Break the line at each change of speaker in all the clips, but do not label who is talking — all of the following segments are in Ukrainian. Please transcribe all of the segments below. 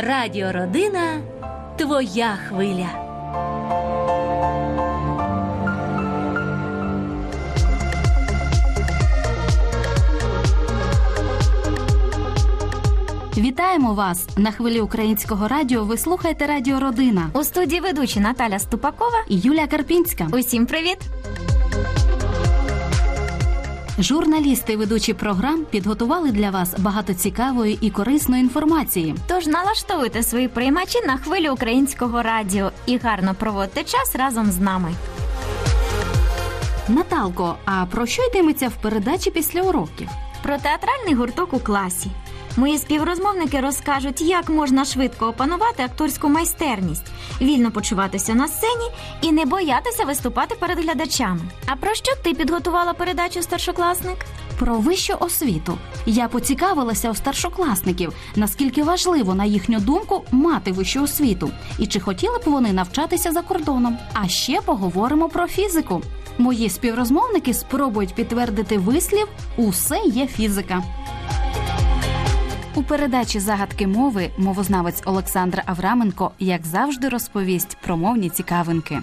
Радіо Родина твоя хвиля.
Вітаємо вас на хвилі українського радіо. Ви слухаєте Радіо Родина
У студії ведучі Наталя Ступакова.
і Юлія Карпінська.
Усім привіт!
Журналісти ведучі програм підготували для вас багато цікавої і корисної інформації.
Тож налаштовуйте свої приймачі на хвилю українського радіо і гарно проводьте час разом з нами.
Наталко, а про що йтиметься в передачі після уроків?
Про театральний гурток у класі. Мої співрозмовники розкажуть, як можна швидко опанувати акторську майстерність, вільно почуватися на сцені і не боятися виступати перед глядачами. А про що ти підготувала передачу старшокласник?
Про вищу освіту. Я поцікавилася у старшокласників, наскільки важливо, на їхню думку, мати вищу освіту і чи хотіли б вони навчатися за кордоном. А ще поговоримо про фізику. Мої співрозмовники спробують підтвердити вислів Усе є фізика. У передачі загадки мови мовознавець Олександр Авраменко, як завжди, розповість про мовні цікавинки.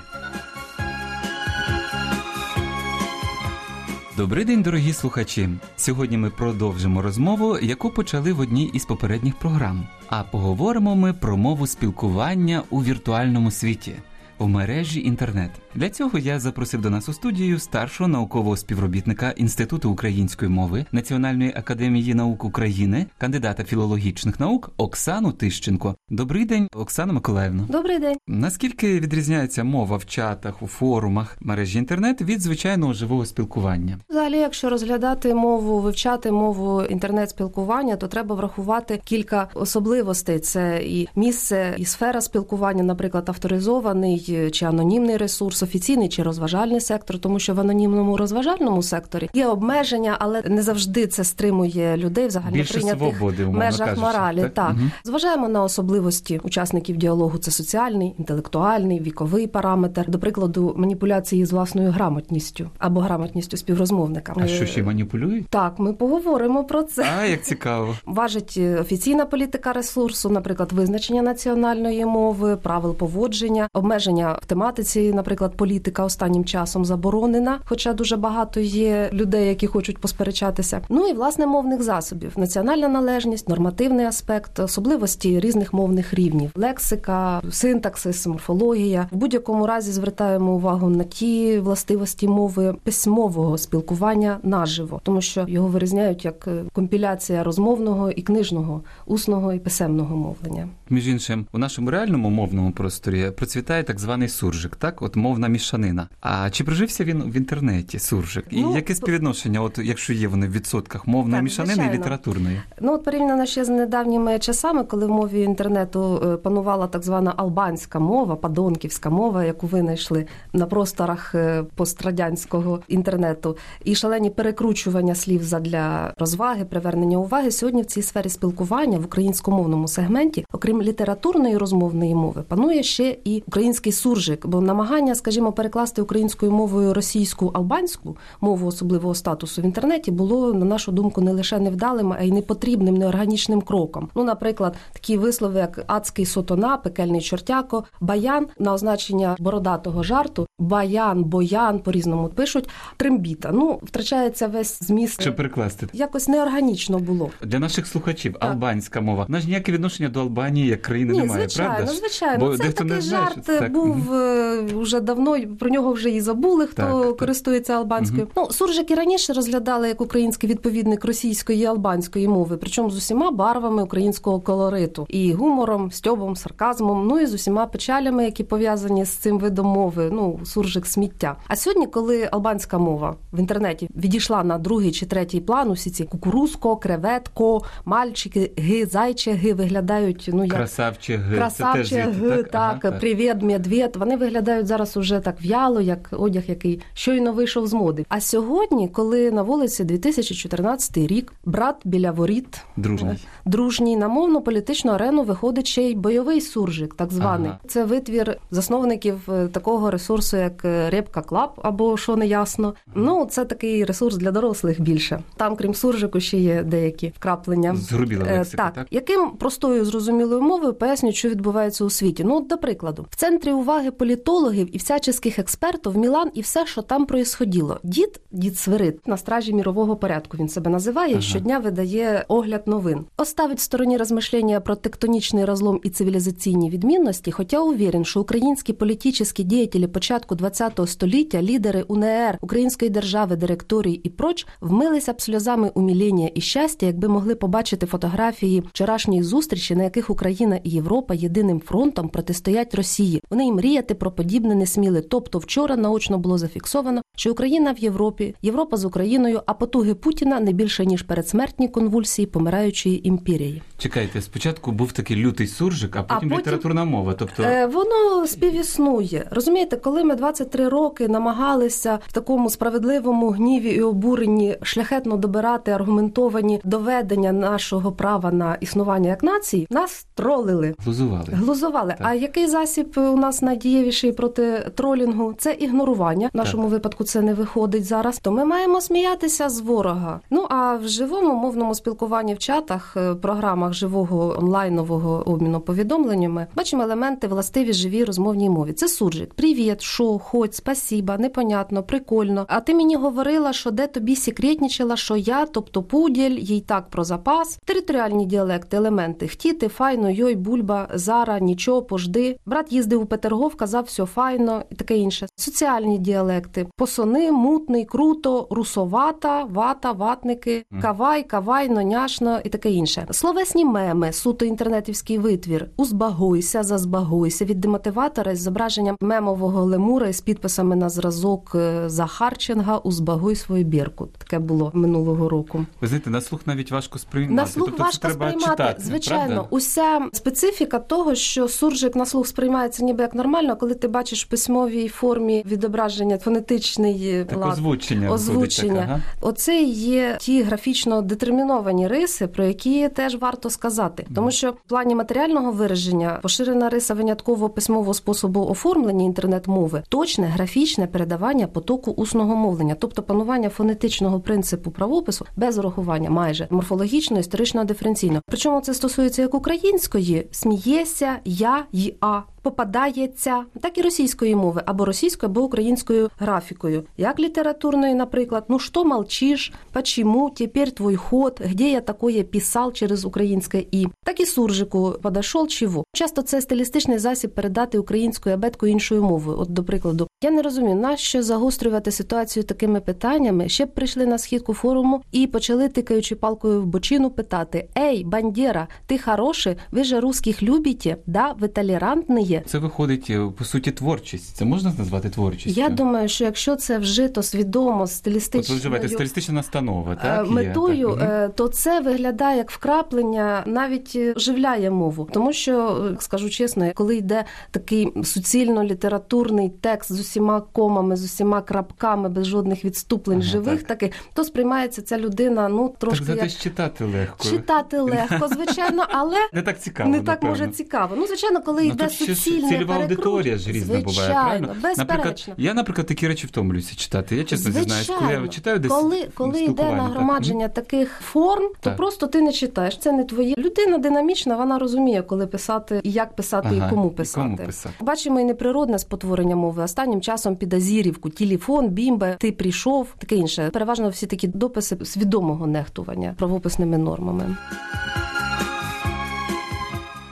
Добрий день, дорогі слухачі. Сьогодні ми продовжимо розмову, яку почали в одній із попередніх програм. А поговоримо ми про мову спілкування у віртуальному світі. В мережі інтернет для цього я запросив до нас у студію старшого наукового співробітника Інституту української мови Національної академії наук України, кандидата філологічних наук Оксану Тищенко. Добрий день, Оксана Миколаївна.
Добрий день.
Наскільки відрізняється мова в чатах, у форумах мережі інтернет від звичайного живого спілкування?
Взагалі, якщо розглядати мову, вивчати мову інтернет-спілкування, то треба врахувати кілька особливостей: це і місце, і сфера спілкування, наприклад, авторизований чи анонімний ресурс, офіційний чи розважальний сектор, тому що в анонімному розважальному секторі є обмеження, але не завжди це стримує людей взагалі
Більше
прийнятих
свободи,
межах
кажучи,
моралі.
так?
Так,
Мгм.
зважаємо на особливості учасників діалогу. Це соціальний, інтелектуальний, віковий параметр, до прикладу, маніпуляції з власною грамотністю або грамотністю співрозмовника.
А що ще маніпулюють?
Так, ми поговоримо про це.
А як цікаво.
Важить е, офіційна політика ресурсу, наприклад, визначення національної мови, правил поводження, обмеження в тематиці, наприклад, політика останнім часом заборонена, хоча дуже багато є людей, які хочуть посперечатися. Ну і власне мовних засобів, національна належність, нормативний аспект, особливості різних мовних рівнів, лексика, синтаксис, морфологія. В будь-якому разі звертаємо увагу на ті властивості мови письмового спілкування наживо, тому що його вирізняють як компіляція розмовного і книжного, усного і писемного мовлення.
Між іншим, у нашому реальному мовному просторі процвітає так званий суржик, так, от мовна мішанина. А чи прижився він в інтернеті суржик? І
Ну,
яке співвідношення, от якщо є вони в відсотках мовної
Так,
мішанини і літературної?
Ну, от порівняно ще з недавніми часами, коли в мові інтернету е, панувала так звана албанська мова, падонківська мова, яку винайшли на просторах е, пострадянського інтернету, і шалені перекручування слів задля розваги, привернення уваги. Сьогодні в цій сфері спілкування в українськомовному сегменті, окрім літературної розмовної мови, панує ще і український суржик, бо намагання, скажімо, перекласти українською мовою російську албанську мову особливого статусу в інтернеті було на нашу думку не лише невдалим, а й непотрібним, неорганічним кроком. Ну, наприклад, такі вислови, як адський сотона, пекельний чортяко, баян на означення бородатого жарту, баян, боян по різному пишуть трембіта. Ну втрачається весь зміст.
Що перекласти?
Якось неорганічно було.
Для наших слухачів албанська мова. Вона ж ніяке відношення до Албанії як країни
Ні,
немає,
звичайно,
правда?
звичайно.
Бо
це
дехто
такий
не знає,
жарт
так.
був е, вже давно. Про нього вже і забули, хто
Так, так.
користується албанською. Ну суржик і раніше розглядали як український відповідник російської і албанської мови, причому з усіма барвами українського колориту, і гумором, стьобом, сарказмом, ну і з усіма печалями, які пов'язані з цим видом мови. Ну суржик сміття. А сьогодні, коли албанська мова в інтернеті відійшла на другий чи третій план, усі ці кукурузко, креветко, мальчики, ги, зайче, виглядають ну як
Красавчег. Звідти,
г,
так?
так,
Ага,
превед, медвед. Вони виглядають зараз уже так в'яло, як одяг, який щойно вийшов з моди. А сьогодні, коли на вулиці 2014 рік, брат біля воріт,
Дружній.
е, дружній на мовну політичну арену виходить ще й бойовий суржик, так званий.
Ага.
Це витвір засновників е, такого ресурсу, як е, Репка Club, або що не ясно. Ну це такий ресурс для дорослих більше. Там, крім суржику, ще є деякі вкраплення.
Згрубіла лексика,
так.
так?
яким простою зрозумілою мовою, пояснюють, що відбувається у світі. Ну, от, до прикладу, в центрі уваги політологів і всяческих експертів Майдан і все, що там происходило. Дід, дід Свирид, на стражі мірового порядку він себе називає.
Ага.
Щодня видає огляд новин. Оставить в стороні розмишлення про тектонічний розлом і цивілізаційні відмінності, хоча уверен, що українські політичні діятелі початку ХХ століття, лідери УНР, Української держави, директорії і проч вмилися б сльозами уміління і щастя, якби могли побачити фотографії вчорашньої зустрічі, на яких Україна і Європа єдиним фронтом протистоять Росії. Вони й мріяти про подібне не сміли. Тобто, вчора наочно було зафіксовано, що Україна в Європі, Європа з Україною, а потуги Путіна не більше ніж передсмертні конвульсії помираючої імперії.
Чекайте, спочатку був такий лютий суржик, а потім,
потім-
літературна мова. Тобто
Е, воно співіснує. Розумієте, коли ми 23 роки намагалися в такому справедливому гніві і обуренні шляхетно добирати аргументовані доведення нашого права на існування як нації, нас тролили.
глузували.
Глузували.
Так.
А який засіб у нас найдієвіший проти тролінгу? Це ігнорування. В нашому випадку це не виходить зараз. То ми маємо сміятися з ворога. Ну а в живому мовному спілкуванні в чатах, е, програмах живого онлайнового обміну повідомленнями бачимо елементи властиві живій розмовній мові. Це суржик. Привіт, шо, хоть, спасіба, непонятно, прикольно. А ти мені говорила, що де тобі секретнічила, що я, тобто пуділь, їй так про запас. Територіальні діалекти, елементи хтіти, файно, йой, бульба, зара, нічого, пожди. Брат їздив у Петергоф, казав все файно і таке інше. Соціальні діалекти: посони, мутний, круто, русовата, вата, ватники, кавай, кавайно, няшно і таке інше. Словесні меми, суто інтернетівський витвір, узбагуйся, зазбагуйся від демотиватора з зображенням мемового лемура із підписами на зразок е, Захарченга Узбагуй свою бірку. Таке було минулого року.
Ви знаєте, на слух навіть важко сприймати.
На слух
тобто
важко сприймати.
читати,
Звичайно,
правда?
уся специфіка того, що суржик на слух сприймається ніби як нормально, коли ти бачиш в письмовій формі відображення фонетичний е,
Так
лад.
озвучення.
Озвучення.
таке, ага.
Оце є ті графічно детерміновані риси, про які теж варто сказати, тому що в плані матеріального вираження поширена риса винятково письмового способу оформлення інтернет-мови, точне графічне передавання потоку усного мовлення, тобто панування фонетичного принципу правопису без урахування майже морфологічно, історично диференційно. Причому це стосується як української смієся, я й а. Попадається так і російської мови або російською, або українською графікою, як літературної, наприклад, ну що молчиш, почему, тепер твой ход, где я такое писал через українське і, так і суржику подошел чого. Часто це стилістичний засіб передати українською абеткою іншою мовою. От, до прикладу, я не розумію, нащо загострювати ситуацію такими питаннями, ще б прийшли на східку форуму і почали тикаючи палкою в бочину питати: Ей, бандера, ти хороший, ви же русських любите? Да, ви толерантні?
Це виходить е, по суті творчість. Це можна назвати творчістю?
Я думаю, що якщо це вжито свідомо
вживаєте стилістична настанова,
е,
так? є,
метою,
так?
Е, то це виглядає як вкраплення, навіть оживляє мову. Тому що, скажу чесно, коли йде такий суцільно літературний текст з усіма комами, з усіма крапками, без жодних відступлень
Ага,
живих,
так.
таких, то сприймається ця людина ну трошки
Так
як
читати легко.
читати легко, звичайно, але.
Не так цікаво,
Не так
напевно.
може цікаво. Ну, звичайно, коли
Ну,
йде
тут цільова аудиторія ж різна буває,
Звичайно,
правильно? Наприклад, я, наприклад, такі речі втомлююся читати. Я чесно зізнаюсь, коли я читаю десь
коли, коли йде
спілкування, так.
нагромадження таких форм, то
Так.
просто ти не читаєш. Це не твоє. Людина динамічна, вона розуміє, коли писати, і як писати,
Ага,
і кому
і
писати.
кому писати.
Бачимо і неприродне спотворення мови. Останнім часом під Азірівку, телефон, бімба, ти прийшов, таке інше. Переважно всі такі дописи свідомого нехтування правописними нормами.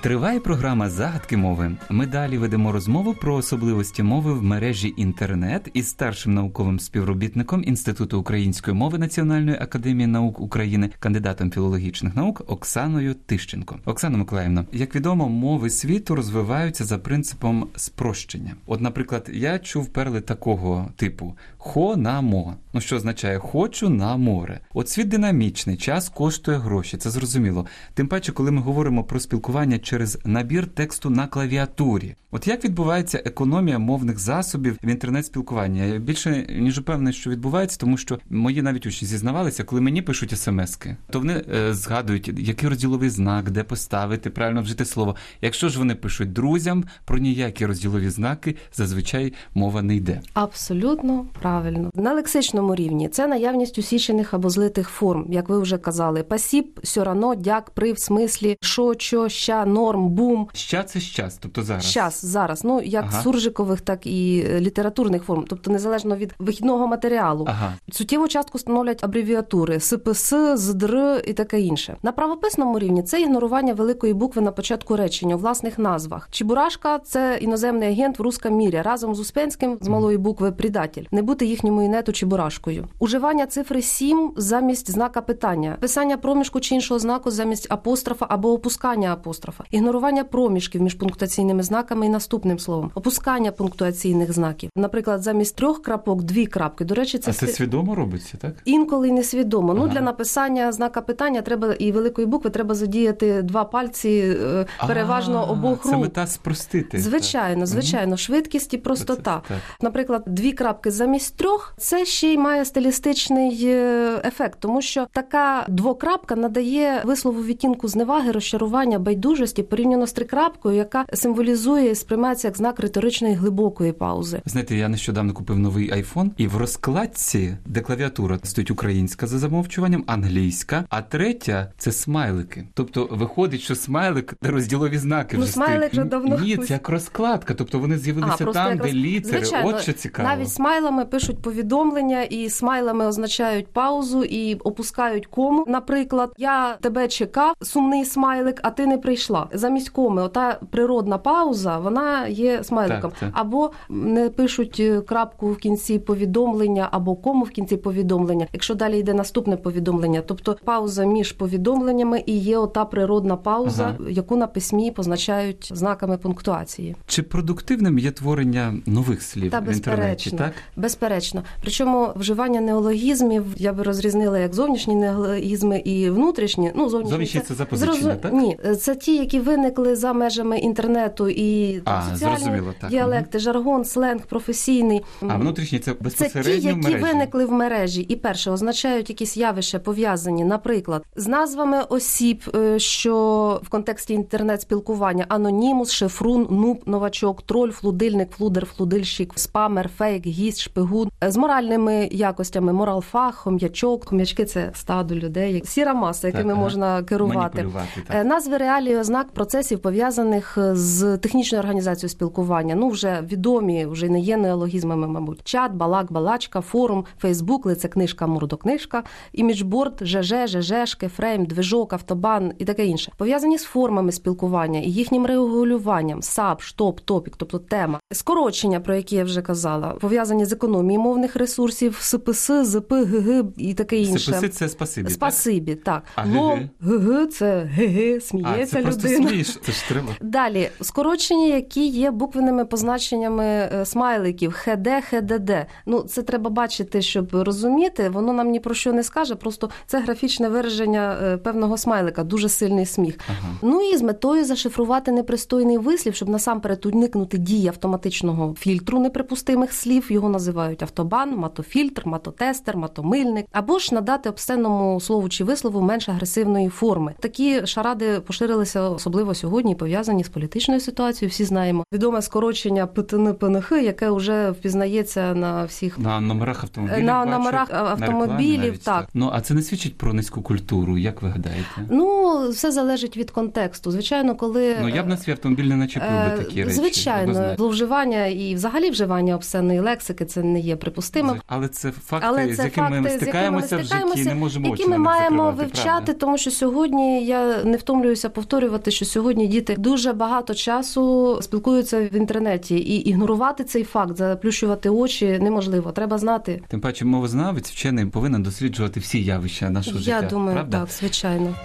Триває програма Загадки мови. Ми далі ведемо розмову про особливості мови в мережі інтернет із старшим науковим співробітником Інституту української мови Національної академії наук України, кандидатом філологічних наук Оксаною Тищенко. Оксана Миколаївна, як відомо, мови світу розвиваються за принципом спрощення. От, наприклад, я чув перли такого типу хо на мо. Ну що означає хочу на море. От світ динамічний, час коштує гроші, це зрозуміло. Тим паче, коли ми говоримо про спілкування через набір тексту на клавіатурі. От як відбувається економія мовних засобів в інтернет-спілкуванні? Я більше ніж упевнений, що відбувається, тому що мої навіть учні зізнавалися, коли мені пишуть смски, то вони е, згадують, який розділовий знак, де поставити, правильно вжити слово. Якщо ж вони пишуть друзям, про ніякі розділові знаки зазвичай мова не йде.
Абсолютно правильно. На лексичному рівні це наявність усічених або злитих форм, як ви вже казали. Пасіб, сьорано, дяк, при в смислі, що, чо, ща, но, норм, бум.
Ща це щас, тобто зараз.
Щас, зараз, ну як
Ага.
суржикових, так і е, літературних форм, тобто незалежно від вихідного матеріалу.
Ага.
Суттєву частку становлять абревіатури СПС, ЗДР і таке інше. На правописному рівні це ігнорування великої букви на початку речення у власних назвах. Чебурашка це іноземний агент в русском мірі разом з Успенським з малої букви предатель. Не бути їхньому інету Чебурашкою. Уживання цифри 7 замість знака питання, писання проміжку чи іншого знаку замість апострофа або опускання апострофа, ігнорування проміжків між пунктуаційними знаками і наступним словом, опускання пунктуаційних знаків. Наприклад, замість трьох крапок дві крапки. До речі, це
А це
сти-
свідомо робиться, так?
Інколи несвідомо. Ну для написання знака питання треба і великої букви треба задіяти два пальці, е, переважно обох
Це
рук.
мета спростити.
Звичайно, звичайно, швидкість і простота.
Це-.
Наприклад, дві крапки замість трьох це ще й має стилістичний е, ефект, тому що така двокрапка надає вислову відтінку зневаги, розчарування, байдужості порівняно з трикрапкою, яка символізує і сприймається як знак риторичної глибокої паузи.
Знаєте, я нещодавно купив новий айфон, і в розкладці, де клавіатура стоїть українська за замовчуванням, англійська, а третя це смайлики. Тобто виходить, що смайлик розділові знаки
Ну,
вже
смайлик вже давно
Ні, це як розкладка. Тобто вони з'явилися
просто
там,
якраз-
де літери.
Звичайно,
От що цікаво.
Навіть смайлами пишуть повідомлення, і смайлами означають паузу і опускають кому. Наприклад, я тебе чекав, сумний смайлик, а ти не прийшла. Замість коми, ота природна пауза, вона є смайликом.
Так, так.
Або не пишуть е, крапку в кінці повідомлення, або кому в кінці повідомлення, якщо далі йде наступне повідомлення. Тобто пауза між повідомленнями і є ота природна пауза,
Ага.
яку на письмі позначають знаками пунктуації.
Чи продуктивним є творення нових слів
Та
в інтернеті? Так
Безперечно. Причому вживання неологізмів я би розрізнила як зовнішні неологізми і внутрішні. Ну, зовнішні,
Зовнішні це запозичення, так?
Ні, це ті, які виникли за межами інтернету і
А,
соціальні
зрозуміло, так.
діалекти, жаргон, сленг, професійний.
а внутрішні це
Це ті,
безпосередньо
які
мережі.
виникли в мережі, і перше означають якісь явища пов'язані, наприклад, з назвами осіб, е, що в контексті інтернет-спілкування анонімус, шифрун, нуб, новачок, троль, флудильник, флудер, флудильщик, спамер, фейк, гість, шпигун, Е, з моральними якостями, моралфаг, хом'ячок. Хом'ячки це стадо людей, сіра маса, якими
Так,
можна керувати.
Так.
Е, Назви реалії ознак процесів пов'язаних з технічною організацією спілкування. Ну вже відомі, вже не є неологізмами, мабуть. Чат, балак, балачка, форум, Фейсбук, лицекнижка, мурдокнижка, іміджборд, ЖЖ, ЖЖшки, фрейм, движок, автобан і таке інше. Пов'язані з формами спілкування і їхнім регулюванням, САП, штоп, топік, тобто тема. Скорочення, про які я вже казала, пов'язані з економією мовних ресурсів, СПС, ЗП, ГГ і таке інше.
Спаси це спасибі.
Спасибі, так.
А
Ло,
ГГ?
ГГ це ГГ,
А,
сміється
це просто
людина.
смішно. Це ж треба.
Далі скорочення, які є буквенними позначеннями е, смайликів ХД, ХДД. Ну це треба бачити, щоб розуміти. Воно нам ні про що не скаже. Просто це графічне вираження е, певного смайлика, дуже сильний сміх.
Ага.
Ну і з метою зашифрувати непристойний вислів, щоб насамперед уникнути дії автоматичного фільтру неприпустимих слів. Його називають автобан, матофільтр, матотестер, матомильник, або ж надати обсценному слову чи вислову менш агресивної форми. Такі шаради поширилися особливо сьогодні, пов'язані з політичною ситуацією. Всі знаємо відоме скорочення ПТН ПНХ, яке вже впізнається на всіх
На номерах автомобілів.
На
бачу,
номерах
на
автомобілів,
навіть,
так.
Ну а це не свідчить про низьку культуру, як ви гадаєте?
Ну все залежить від контексту. Звичайно, коли
Ну я б на свій автомобіль не начепив би
Е,
такі речі.
Звичайно, зловживання і взагалі вживання обсценної лексики це не є припустимим.
Але це факти,
Але
з
це
якими
факти, з якими ми
стикаємося в житті, не можемо
які ми маємо вивчати,
правда?
тому що сьогодні я не втомлююся повторювати, що сьогодні діти дуже багато часу спілкуються в інтернеті, і ігнорувати цей факт, заплющувати очі неможливо. Треба знати.
Тим паче мовознавець, вчений повинен досліджувати всі явища нашого
я
життя.
думаю,
правда?
так, звичайно.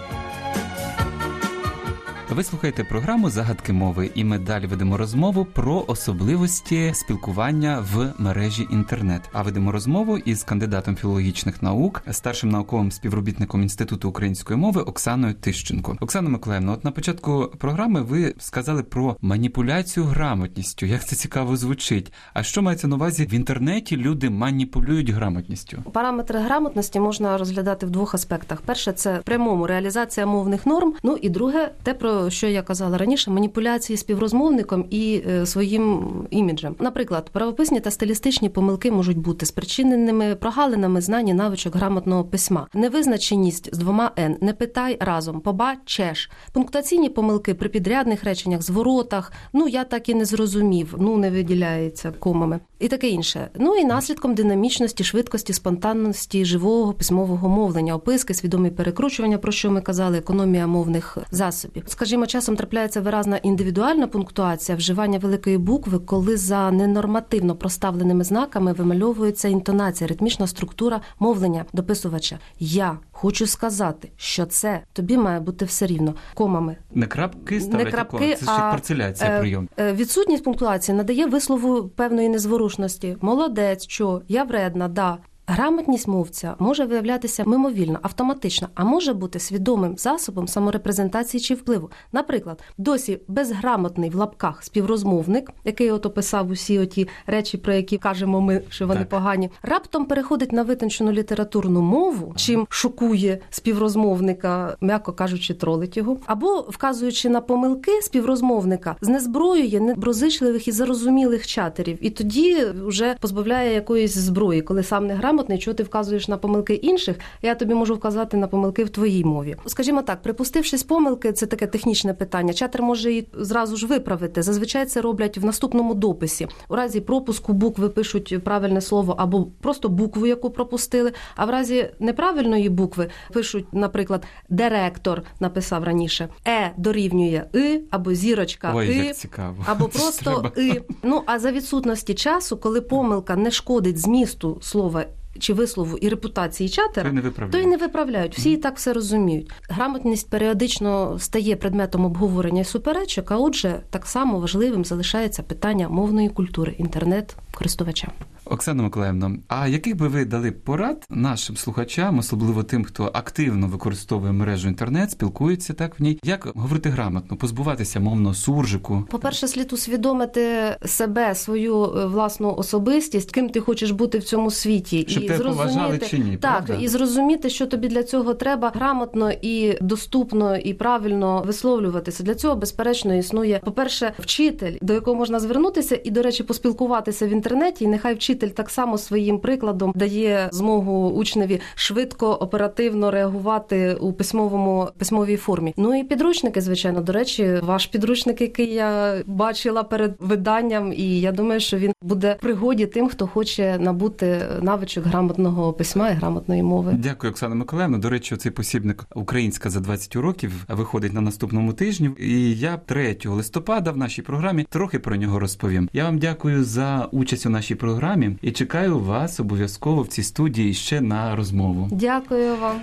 Ви слухаєте програму Загадки мови, і ми далі ведемо розмову про особливості спілкування в мережі інтернет. А ведемо розмову із кандидатом філологічних наук, старшим науковим співробітником Інституту української мови Оксаною Тищенко. Оксана Миколаївна, от на початку програми ви сказали про маніпуляцію грамотністю. Як це цікаво звучить? А що мається на увазі в інтернеті? Люди маніпулюють грамотністю?
Параметри грамотності можна розглядати в двох аспектах: перше це прямому реалізація мовних норм. Ну і друге, те про що я казала раніше, маніпуляції співрозмовником і е, своїм іміджем. Наприклад, правописні та стилістичні помилки можуть бути спричиненими прогалинами знань і навичок грамотного письма, невизначеність з двома н, не питай разом, побачеш, пунктуаційні помилки при підрядних реченнях, зворотах. Ну я так і не зрозумів, ну не виділяється комами і таке інше. Ну і наслідком динамічності, швидкості, спонтанності живого письмового мовлення, описки, свідомі перекручування, про що ми казали, економія мовних засобів. Скажімо, часом трапляється виразна індивідуальна пунктуація, вживання великої букви, коли за ненормативно проставленими знаками вимальовується інтонація, ритмічна структура мовлення дописувача. Я хочу сказати, що це тобі має бути все рівно комами.
Не крапки ставлять
Не крапки.
Це ще
а,
парцеляція
е,
прийом.
Е, Відсутність пунктуації надає вислову певної незворушності. Молодець, що я вредна, да. Грамотність мовця може виявлятися мимовільно, автоматично, а може бути свідомим засобом саморепрезентації чи впливу. Наприклад, досі безграмотний в лапках співрозмовник, який от описав усі оті речі, про які кажемо ми, що вони
Так.
погані, раптом переходить на витончену літературну мову, чим шокує співрозмовника, м'яко кажучи, тролить його, або вказуючи на помилки співрозмовника, знезброює недоброзичливих і зарозумілих чатерів, і тоді вже позбавляє якоїсь зброї, коли сам не грамотний, чого ти вказуєш на помилки інших, я тобі можу вказати на помилки в твоїй мові. Скажімо так, припустившись помилки, це таке технічне питання. Чатер може її зразу ж виправити. Зазвичай це роблять в наступному дописі. У разі пропуску букви пишуть правильне слово або просто букву, яку пропустили. А в разі неправильної букви пишуть, наприклад, директор написав раніше е дорівнює и або зірочка
Ой, цікаво.
Або просто и. Ну а за відсутності часу, коли помилка не шкодить змісту слова чи вислову і репутації чатера,
То
то й не виправляють. Всі і так все розуміють. Грамотність періодично стає предметом обговорення і суперечок, а отже, так само важливим залишається питання мовної культури інтернет-користувачам.
Оксана Миколаївна, а яких би ви дали порад нашим слухачам, особливо тим, хто активно використовує мережу інтернет, спілкується так в ній, як говорити грамотно, позбуватися мовного суржику?
По-перше, слід усвідомити себе, свою е, власну особистість, ким ти хочеш бути в цьому світі,
Щоб тебе поважали чи ні,
так
правда?
і зрозуміти, що тобі для цього треба грамотно і доступно і правильно висловлюватися. Для цього, безперечно, існує, по-перше, вчитель, до якого можна звернутися, і, до речі, поспілкуватися в інтернеті. І нехай вчитель так само своїм прикладом дає змогу учневі швидко, оперативно реагувати у письмовому письмовій формі. Ну і підручники, звичайно, до речі, ваш підручник, який я бачила перед виданням, і я думаю, що він буде пригоді тим, хто хоче набути навичок грамотного письма і грамотної мови.
Дякую, Оксана Миколаївна. До речі, цей посібник Українська за 20 років виходить на наступному тижні. І я 3 листопада в нашій програмі трохи про нього розповім. Я вам дякую за участь у нашій програмі і чекаю вас обов'язково в цій студії ще на розмову.
Дякую вам.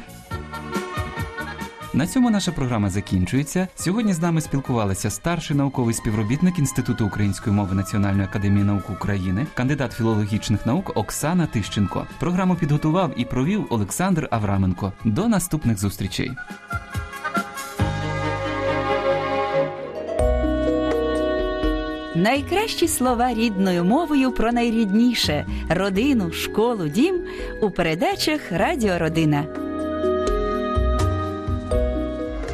На цьому наша програма закінчується. Сьогодні з нами спілкувалися старший науковий співробітник Інституту української мови Національної академії наук України, кандидат філологічних наук Оксана Тищенко. Програму підготував і провів Олександр Авраменко. До наступних зустрічей.
Найкращі слова рідною мовою про найрідніше родину, школу, дім у передачах Радіо Родина.